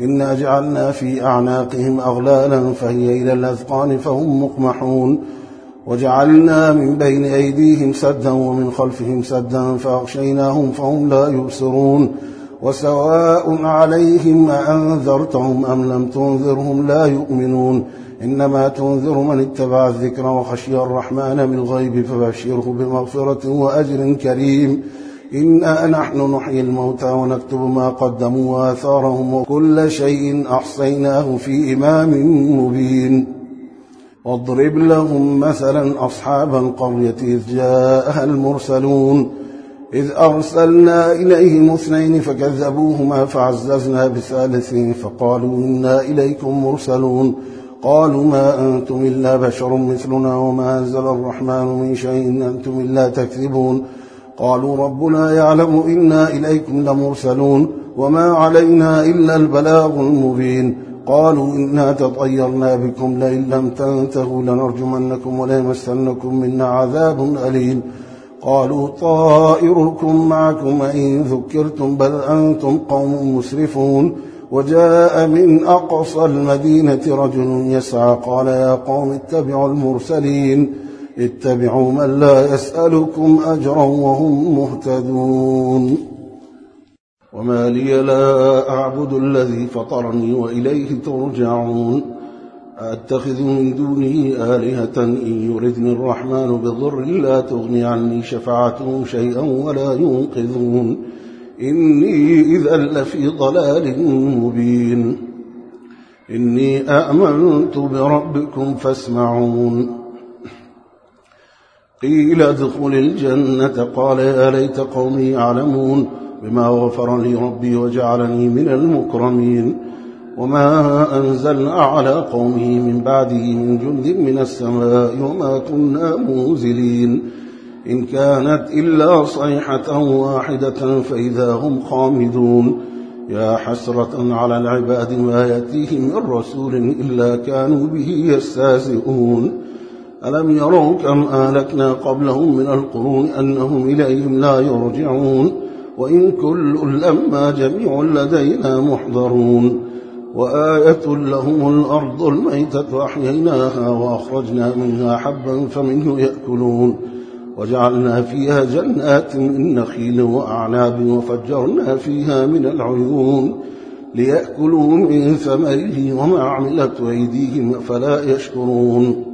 إنا جعلنا في أعناقهم أغلالا فهي إلى الأذقان فهم مقمحون وجعلنا من بين أيديهم سدا ومن خلفهم سدا فأغشيناهم فهم لا يبصرون وسواء عليهم أنذرتهم أم لم تنذرهم لا يؤمنون إنما تنذر من اتبع الذكر وخشي الرحمن بالغيب فبشره بمغفرة وأجر كريم إنا نحن نحيي الموتى ونكتب ما قدموا وآثارهم وكل شيء أحصيناه في إمام مبين. واضرب لهم مثلا أصحاب القرية إذ جاءها المرسلون. إذ أرسلنا إليهم اثنين فكذبوهما فعززنا بثالث فقالوا إنا إليكم مرسلون. قالوا ما أنتم إلا بشر مثلنا وما أنزل الرحمن من شيء أنتم إلا تكذبون. قالوا ربنا يعلم إنا إليكم لمرسلون وما علينا إلا البلاغ المبين. قالوا إنا تطيرنا بكم لئن لم تنتهوا لنرجمنكم وليمسنكم منا عذاب أليم. قالوا طائركم معكم إن ذكرتم بل أنتم قوم مسرفون. وجاء من أقصى المدينة رجل يسعى قال يا قوم اتبعوا المرسلين. اتبعوا من لا يسألكم أجرا وهم مهتدون. وما لي لا أعبد الذي فطرني وإليه ترجعون. أتخذ من دونه آلهة إن يردني الرحمن بضر لا تغني عني شفاعتهم شيئا ولا ينقذون. إني إذا لفي ضلال مبين. إني آمنت بربكم فاسمعون. قيل ادخل الجنة. قال يا ليت قومي يعلمون بما غفر لي ربي وجعلني من المكرمين. وما أنزلنا على قومه من بعده من جند من السماء وما كنا منزلين إن كانت إلا صيحة واحدة فإذا هم خامدون. يا حسرة على العباد ما يأتيهم من رسول إلا كانوا به يستهزئون. ألم يروا كم آلكنا قبلهم من القرون أنهم إليهم لا يرجعون وإن كل لما جميع لدينا محضرون وآية لهم الأرض الميتة أحييناها وأخرجنا منها حبا فمنه يأكلون وجعلنا فيها جنات من نخيل وأعناب وفجرنا فيها من العيون ليأكلوا من ثمره وما عملت أيديهم فلا يشكرون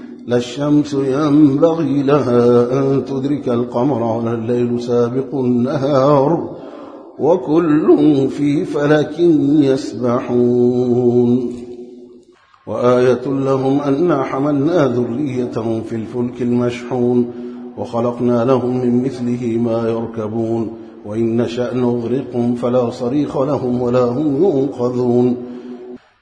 لا الشمس ينبغي لها أن تدرك القمر ولا الليل سابق النهار وكل في فلك يسبحون. وآية لهم أنا حملنا ذريتهم في الفلك المشحون وخلقنا لهم من مثله ما يركبون. وإن نشأ نغرقهم فلا صريخ لهم ولا هم ينقذون.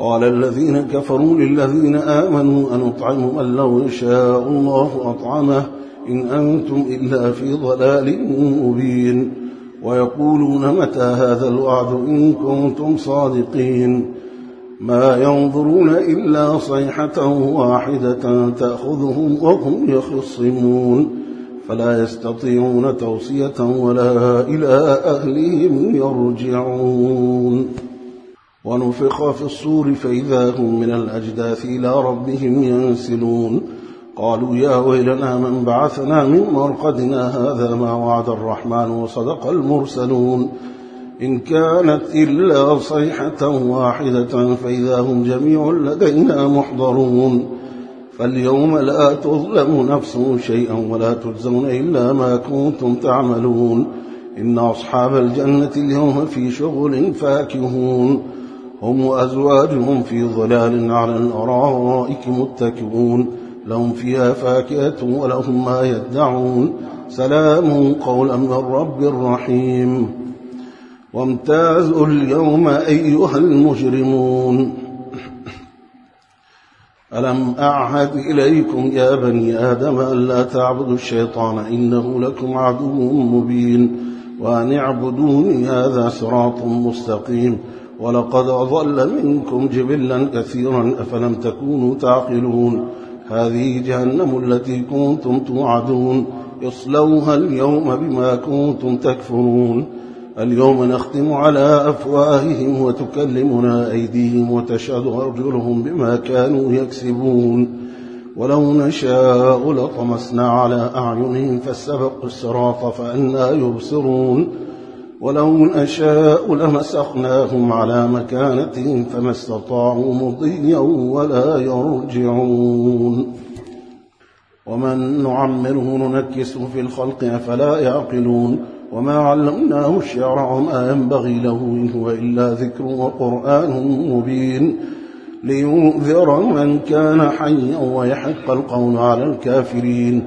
قال الذين كفروا للذين آمنوا أنطعم من لو شاء الله أطعمه إن أنتم إلا في ضلال مبين ويقولون متى هذا الوعد إن كنتم صادقين ما ينظرون إلا صيحة واحدة تأخذهم وهم يخصمون فلا يستطيعون توصية ولا إلى أهلهم يرجعون ونفخ في الصور فإذا هم من الأجداث إلى ربهم ينسلون. قالوا يا ويلنا من بعثنا من مرقدنا هذا ما وعد الرحمن وصدق المرسلون. إن كانت إلا صيحة واحدة فإذا هم جميع لدينا محضرون. فاليوم لا تظلم نفس شيئا ولا تجزون إلا ما كنتم تعملون. إن أصحاب الجنة اليوم في شغل فاكهون. هم وأزواجهم في ظلال على الأرائك متكئون. لهم فيها فاكهة ولهم ما يدعون. سلام قولا من رب رحيم. وامتازوا اليوم أيها المجرمون. ألم أعهد إليكم يا بني آدم ألا تعبدوا الشيطان إنه لكم عدو مبين. وأن اعبدوني هذا صراط مستقيم. ولقد أضل منكم جبلا كثيرا أفلم تكونوا تعقلون. هذه جهنم التي كنتم توعدون. اصلوها اليوم بما كنتم تكفرون. اليوم نختم على أفواههم وتكلمنا أيديهم وتشهد أرجلهم بما كانوا يكسبون. ولو نشاء لطمسنا على أعينهم فاستبقوا الصراط فأنا يبصرون. ولو نشاء لمسخناهم على مكانتهم فما استطاعوا مضيا ولا يرجعون. ومن نعمره ننكسه في الخلق أفلا يعقلون. وما علمناه الشعر وما ينبغي له إن هو إلا ذكر وقرآن مبين. لينذر من كان حيا ويحق القول على الكافرين.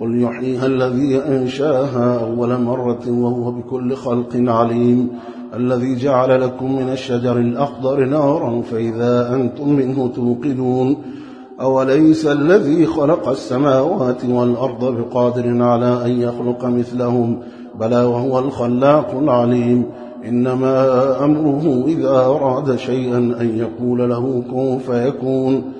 قل يحييها الذي أنشاها أول مرة وهو بكل خلق عليم. الذي جعل لكم من الشجر الأخضر نارا فإذا أنتم منه توقدون. أوليس الذي خلق السماوات والأرض بقادر على أن يخلق مثلهم؟ بلى وهو الخلاق العليم. إنما أمره إذا أراد شيئا أن يقول له كن فيكون.